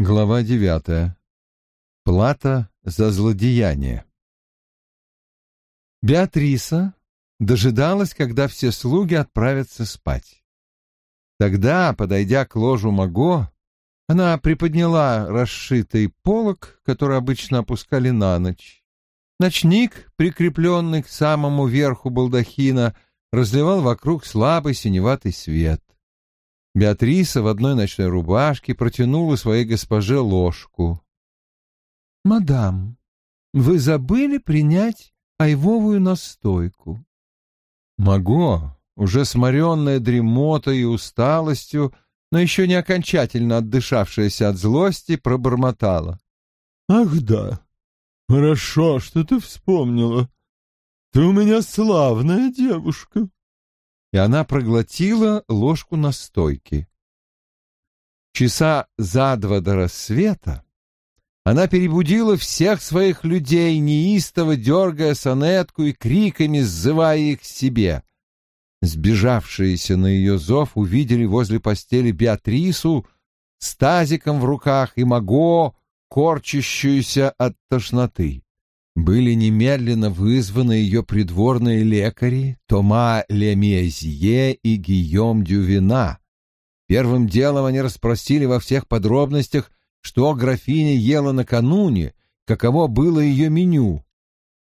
Глава девятая. Плата за злодеяние. Беатриса дожидалась, когда все слуги отправятся спать. Тогда, подойдя к ложу Маго, она приподняла расшитый полог, который обычно опускали на ночь. Ночник, прикрепленный к самому верху балдахина, разливал вокруг слабый синеватый свет. Беатриса в одной ночной рубашке протянула своей госпоже ложку. «Мадам, вы забыли принять айвовую настойку?» Маго, уже сморенная дремотой и усталостью, но еще не окончательно отдышавшаяся от злости, пробормотала. «Ах да, хорошо, что ты вспомнила. Ты у меня славная девушка» и она проглотила ложку настойки. Часа за два до рассвета она перебудила всех своих людей, неистово дергая сонетку и криками сзывая их к себе. Сбежавшиеся на ее зов увидели возле постели Беатрису с тазиком в руках и Маго, корчащуюся от тошноты были немедленно вызваны ее придворные лекари Тома Лемезье и Гийом Дювина. Первым делом они расспросили во всех подробностях, что графиня ела накануне, каково было ее меню.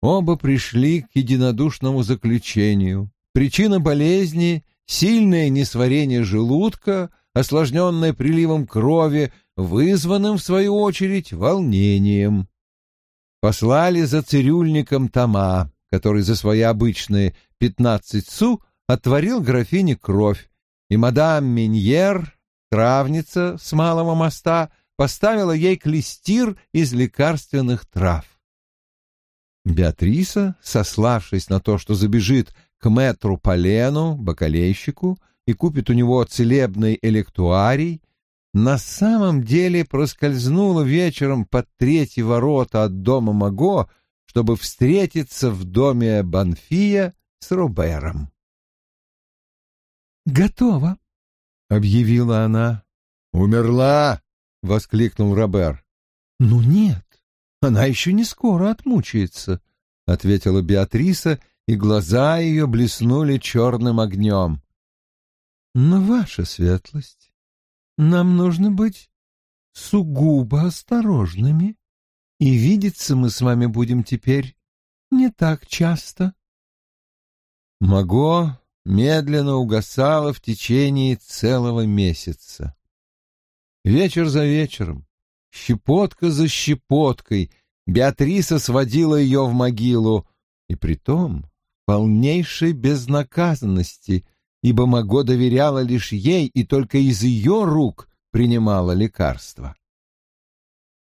Оба пришли к единодушному заключению. Причина болезни — сильное несварение желудка, осложненное приливом крови, вызванным, в свою очередь, волнением послали за цирюльником Тома, который за свои обычные пятнадцать су отворил графине кровь, и мадам Миньер, травница с малого моста, поставила ей клестир из лекарственных трав. Беатриса, сославшись на то, что забежит к мэтру Полену, бакалейщику, и купит у него целебный электуарий, на самом деле проскользнула вечером под третьи ворота от дома Маго, чтобы встретиться в доме Банфия с Робером. «Готово», — объявила она. «Умерла!» — воскликнул Робер. «Ну нет, она еще не скоро отмучается», — ответила Беатриса, и глаза ее блеснули черным огнем. «Но ваша светлость, нам нужно быть сугубо осторожными, и видеться мы с вами будем теперь не так часто. Маго медленно угасала в течение целого месяца. Вечер за вечером, щепотка за щепоткой, Беатриса сводила ее в могилу, и притом полнейшей безнаказанности — ибо Маго доверяла лишь ей и только из ее рук принимала лекарства.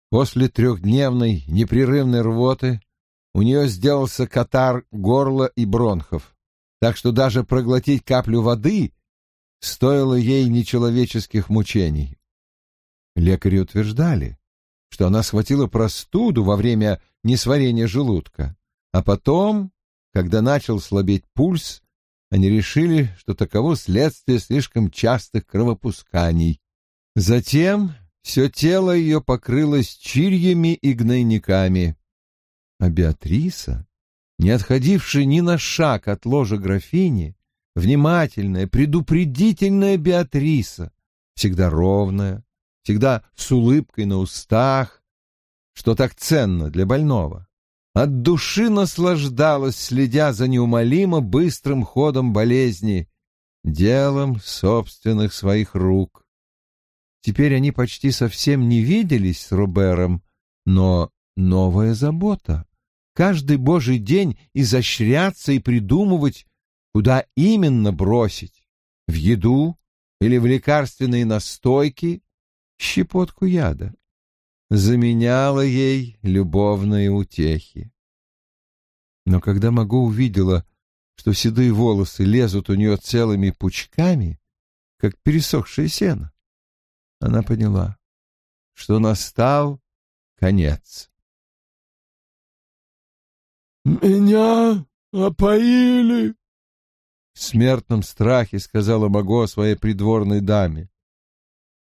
После трехдневной непрерывной рвоты у нее сделался катар горла и бронхов, так что даже проглотить каплю воды стоило ей нечеловеческих мучений. Лекари утверждали, что она схватила простуду во время несварения желудка, а потом, когда начал слабеть пульс, они решили, что таково следствие слишком частых кровопусканий. Затем все тело ее покрылось чирьями и гнойниками. А Беатриса, не отходившая ни на шаг от ложа графини, внимательная, предупредительная Беатриса, всегда ровная, всегда с улыбкой на устах, что так ценно для больного, от души наслаждалась, следя за неумолимо быстрым ходом болезни, делом собственных своих рук. Теперь они почти совсем не виделись с Робером, но новая забота. Каждый божий день изощряться и придумывать, куда именно бросить — в еду или в лекарственные настойки, щепотку яда заменяла ей любовные утехи. Но когда Маго увидела, что седые волосы лезут у нее целыми пучками, как пересохшее сено, она поняла, что настал конец. «Меня опоили!» В смертном страхе сказала Маго своей придворной даме.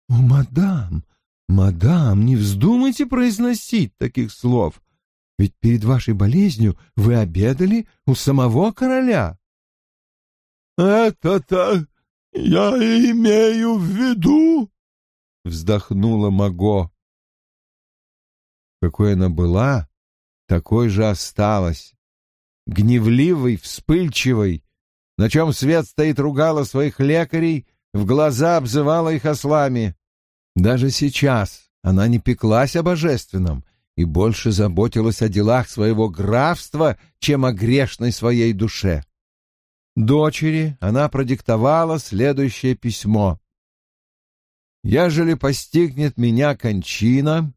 «О, мадам, «Мадам, не вздумайте произносить таких слов, ведь перед вашей болезнью вы обедали у самого короля». «Это-то я имею в виду», — вздохнула Маго. Какой она была, такой же осталась. Гневливой, вспыльчивой, на чем свет стоит ругала своих лекарей, в глаза обзывала их ослами. Даже сейчас она не пеклась о божественном и больше заботилась о делах своего графства, чем о грешной своей душе. Дочери она продиктовала следующее письмо. «Ежели постигнет меня кончина,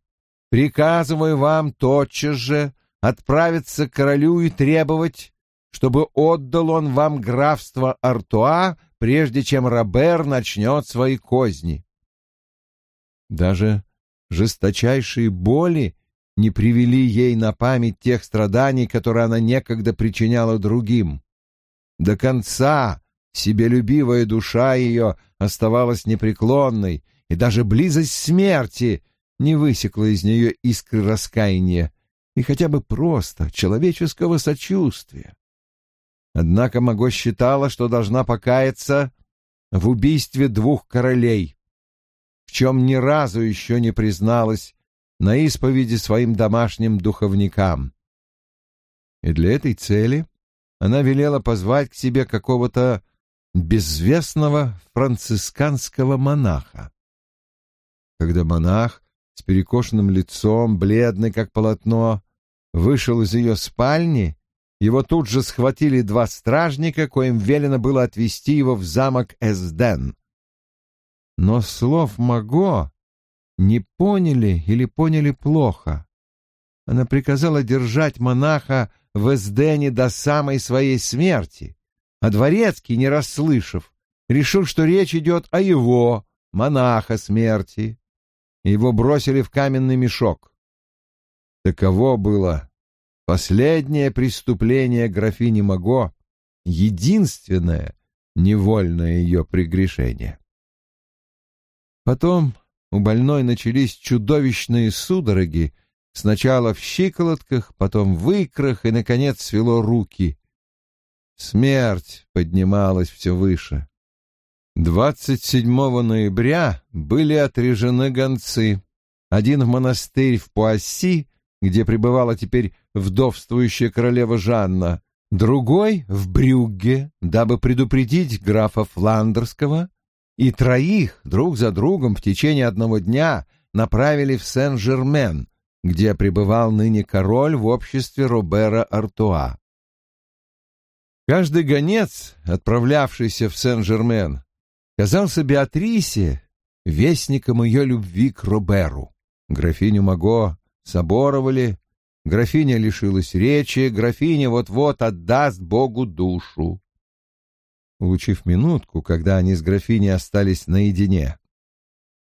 приказываю вам тотчас же отправиться к королю и требовать, чтобы отдал он вам графство Артуа, прежде чем Робер начнет свои козни. Даже жесточайшие боли не привели ей на память тех страданий, которые она некогда причиняла другим. До конца себелюбивая душа ее оставалась непреклонной, и даже близость смерти не высекла из нее искры раскаяния и хотя бы просто человеческого сочувствия. Однако Маго считала, что должна покаяться в убийстве двух королей, чем ни разу еще не призналась на исповеди своим домашним духовникам. И для этой цели она велела позвать к себе какого-то безвестного францисканского монаха. Когда монах с перекошенным лицом, бледный как полотно, вышел из ее спальни, его тут же схватили два стражника, коим велено было отвезти его в замок Эсден. Но слов Маго не поняли или поняли плохо. Она приказала держать монаха в Эсдене до самой своей смерти, а дворецкий, не расслышав, решил, что речь идет о его, монаха, смерти. Его бросили в каменный мешок. Таково было последнее преступление графини Маго, единственное невольное ее прегрешение. Потом у больной начались чудовищные судороги, сначала в щиколотках, потом в икрах и, наконец, свело руки. Смерть поднималась все выше. 27 ноября были отрежены гонцы. Один в монастырь в Пуасси, где пребывала теперь вдовствующая королева Жанна, другой в Брюгге, дабы предупредить графа Фландерского, и троих друг за другом в течение одного дня направили в Сен-Жермен, где пребывал ныне король в обществе Робера Артуа. Каждый гонец, отправлявшийся в Сен-Жермен, казался Беатрисе вестником ее любви к Роберу. Графиню Маго соборовали, графиня лишилась речи, графиня вот-вот отдаст Богу душу. Улучив минутку, когда они с графиней остались наедине,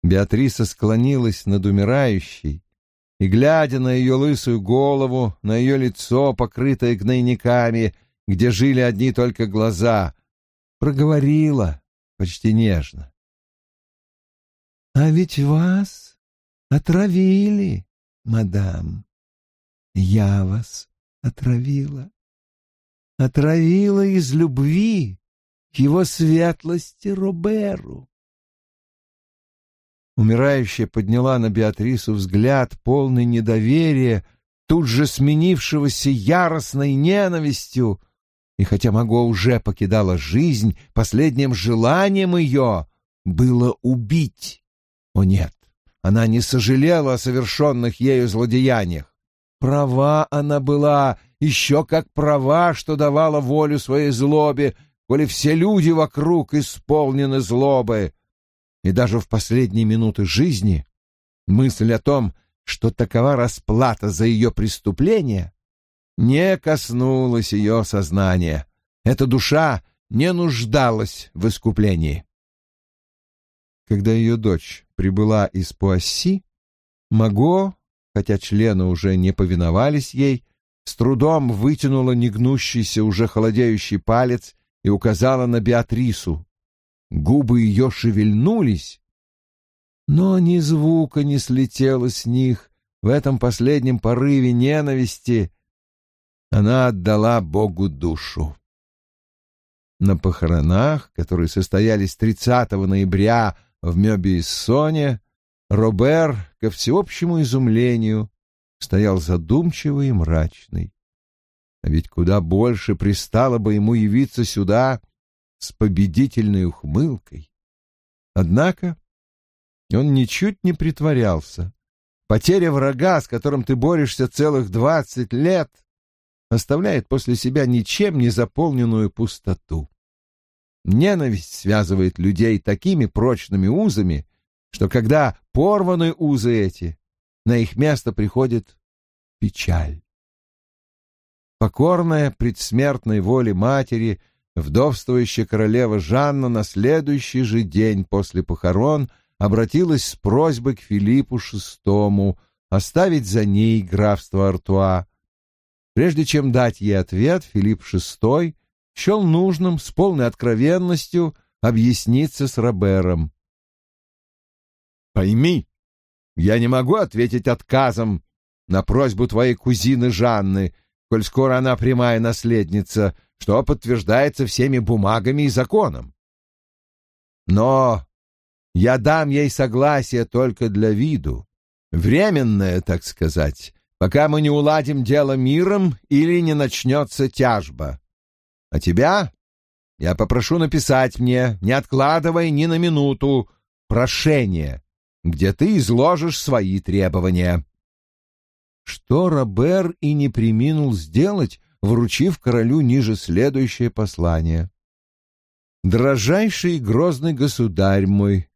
Беатриса склонилась над умирающей и, глядя на ее лысую голову, на ее лицо, покрытое гнойниками, где жили одни только глаза, проговорила почти нежно. — А ведь вас отравили, мадам. Я вас отравила. Отравила из любви его светлости Роберу. Умирающая подняла на Беатрису взгляд, полный недоверия, тут же сменившегося яростной ненавистью, и хотя Маго уже покидала жизнь, последним желанием ее было убить. О нет, она не сожалела о совершенных ею злодеяниях. Права она была, еще как права, что давала волю своей злобе, коли все люди вокруг исполнены злобы. И даже в последние минуты жизни мысль о том, что такова расплата за ее преступление, не коснулась ее сознания. Эта душа не нуждалась в искуплении. Когда ее дочь прибыла из Пуасси, Маго, хотя члены уже не повиновались ей, с трудом вытянула негнущийся, уже холодеющий палец и указала на Беатрису. Губы ее шевельнулись, Но ни звука не слетело с них в этом последнем порыве ненависти. Она отдала Богу душу. На похоронах, которые состоялись 30 ноября в Мёбиессоне, Робер, ко всеобщему изумлению, стоял задумчивый и мрачный. Ведь куда больше пристало бы ему явиться сюда с победительной ухмылкой. Однако он ничуть не притворялся. Потеря врага, с которым ты борешься целых двадцать лет, оставляет после себя ничем не заполненную пустоту. Ненависть связывает людей такими прочными узами, что когда порваны узы эти, на их место приходит печаль. Покорная предсмертной воле матери, вдовствующая королева Жанна на следующий же день после похорон обратилась с просьбой к Филиппу VI оставить за ней графство Артуа. Прежде чем дать ей ответ, Филипп VI счел нужным с полной откровенностью объясниться с Робером. «Пойми, я не могу ответить отказом на просьбу твоей кузины Жанны, коль скоро она прямая наследница, что подтверждается всеми бумагами и законом. Но я дам ей согласие только для виду, временное, так сказать, пока мы не уладим дело миром или не начнется тяжба. А тебя я попрошу написать мне, не откладывая ни на минуту, прошение, где ты изложишь свои требования что Робер и не приминул сделать, вручив королю ниже следующее послание. «Дрожайший и грозный государь мой,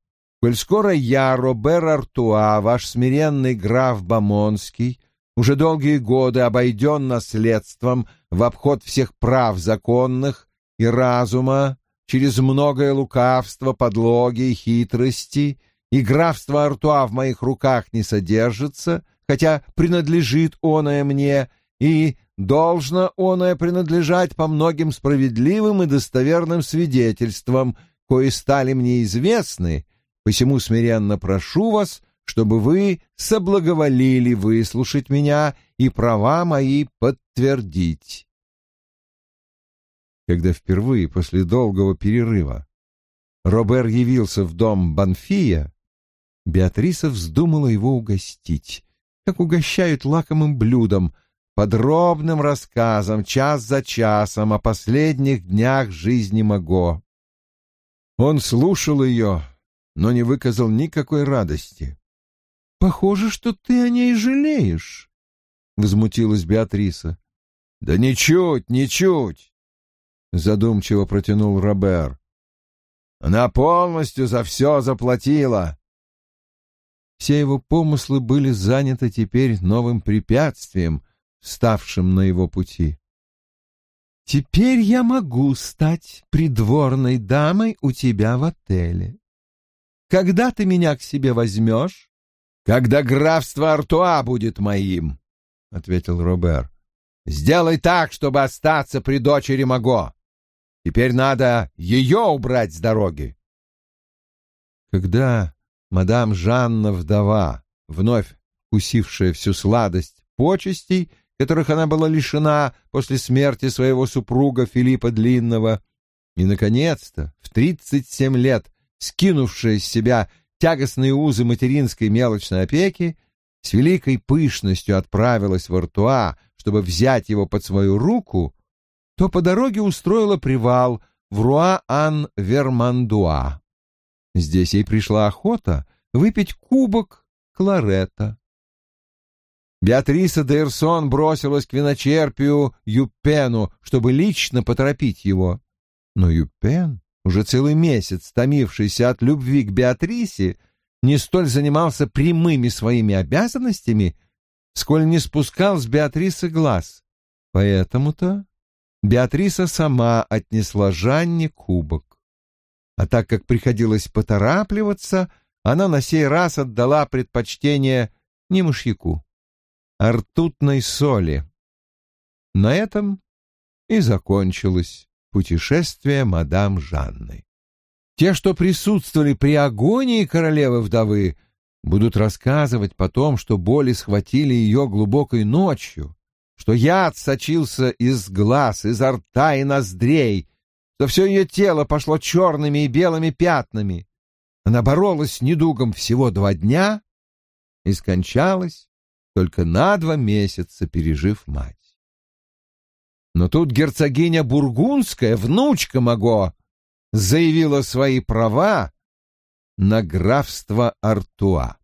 коль скоро я, Робер Артуа, ваш смиренный граф Бамонский, уже долгие годы обойден наследством в обход всех прав законных и разума, через многое лукавство, подлоги и хитрости, и графство Артуа в моих руках не содержится — хотя принадлежит оное мне, и должно оное принадлежать по многим справедливым и достоверным свидетельствам, кои стали мне известны, посему смиренно прошу вас, чтобы вы соблаговолили выслушать меня и права мои подтвердить. Когда впервые после долгого перерыва Робер явился в дом Банфия, Беатриса вздумала его угостить как угощают лакомым блюдом, подробным рассказом час за часом о последних днях жизни Маго. Он слушал ее, но не выказал никакой радости. — Похоже, что ты о ней жалеешь, — возмутилась Беатриса. — Да ничуть, ничуть, — задумчиво протянул Робер. — Она полностью за все заплатила. Все его помыслы были заняты теперь новым препятствием, ставшим на его пути. «Теперь я могу стать придворной дамой у тебя в отеле. Когда ты меня к себе возьмешь?» «Когда графство Артуа будет моим», — ответил Робер. «Сделай так, чтобы остаться при дочери Маго. Теперь надо ее убрать с дороги». Когда мадам Жанна вдова, вновь вкусившая всю сладость почестей, которых она была лишена после смерти своего супруга Филиппа Длинного, и, наконец-то, в тридцать семь лет, скинувшая с себя тягостные узы материнской мелочной опеки, с великой пышностью отправилась в Артуа, чтобы взять его под свою руку, то по дороге устроила привал в Руа-Ан-Вермандуа. Здесь ей пришла охота выпить кубок кларета. Беатриса де Эрсон бросилась к виночерпию Юпену, чтобы лично поторопить его. Но Юпен, уже целый месяц томившийся от любви к Беатрисе, не столь занимался прямыми своими обязанностями, сколь не спускал с Беатрисы глаз. Поэтому-то Беатриса сама отнесла Жанне кубок. А так как приходилось поторапливаться, она на сей раз отдала предпочтение не мышьяку, а ртутной соли. На этом и закончилось путешествие мадам Жанны. Те, что присутствовали при агонии королевы-вдовы, Будут рассказывать потом, что боли схватили ее глубокой ночью, что яд сочился из глаз, изо рта и ноздрей, что все ее тело пошло черными и белыми пятнами. Она боролась с недугом всего два дня и скончалась, только на два месяца пережив мать. Но тут герцогиня Бургундская, внучка Маго, заявила свои права на графство Артуа.